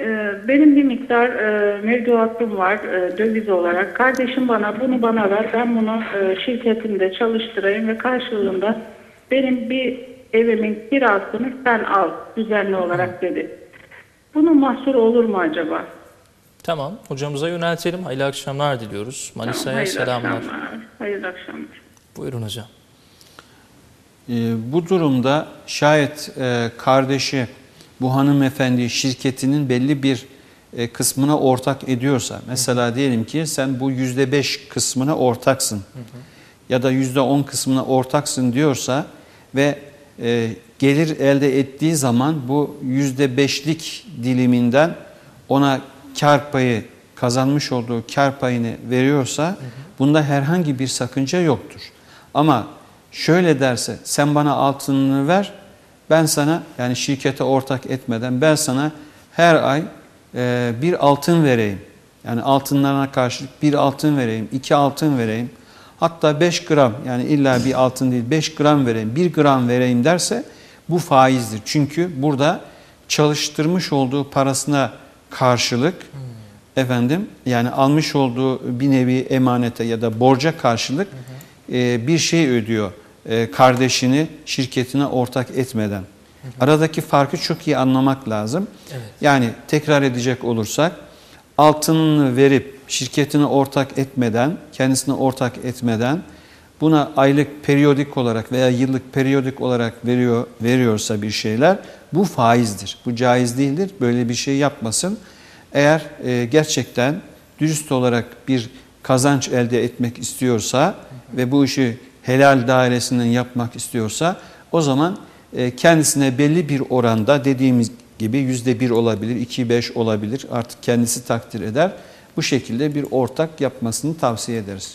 Ee, Benim bir miktar e, mevduatım var e, döviz olarak. Kardeşim bana bunu bana ver, ben bunu e, şirketimde çalıştırayım ve karşılığında benim bir evimin kirasını sen al düzenli olarak dedi. Bunun mahsuru olur mu acaba? Tamam, hocamıza yöneltelim. Hayırlı akşamlar diliyoruz. Manisa'ya Hayırlı selamlar. akşamlar. Hayırlı akşamlar. Buyurun hocam. Ee, bu durumda şayet e, kardeşi bu hanımefendi şirketinin belli bir e, kısmına ortak ediyorsa mesela diyelim ki sen bu yüzde beş kısmına ortaksın ya da yüzde on kısmına ortaksın diyorsa ve e, gelir elde ettiği zaman bu yüzde beşlik diliminden ona kar payı kazanmış olduğu kar payını veriyorsa bunda herhangi bir sakınca yoktur. Ama şöyle derse sen bana altınını ver ben sana yani şirkete ortak etmeden ben sana her ay e, bir altın vereyim. Yani altınlarına karşılık bir altın vereyim, iki altın vereyim. Hatta 5 gram yani illa bir altın değil 5 gram vereyim, 1 gram vereyim derse bu faizdir. Çünkü burada çalıştırmış olduğu parasına karşılık efendim yani almış olduğu bir nevi emanete ya da borca karşılık e, bir şey ödüyor kardeşini şirketine ortak etmeden. Aradaki farkı çok iyi anlamak lazım. Evet. Yani tekrar edecek olursak altınını verip şirketine ortak etmeden, kendisine ortak etmeden buna aylık periyodik olarak veya yıllık periyodik olarak veriyor veriyorsa bir şeyler bu faizdir. Bu caiz değildir. Böyle bir şey yapmasın. Eğer e, gerçekten dürüst olarak bir kazanç elde etmek istiyorsa ve bu işi helal dairesinden yapmak istiyorsa o zaman e, kendisine belli bir oranda dediğimiz gibi yüzde bir olabilir, iki beş olabilir artık kendisi takdir eder. Bu şekilde bir ortak yapmasını tavsiye ederiz.